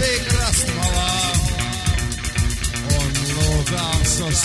visi bija krastmalā un lūgāms uz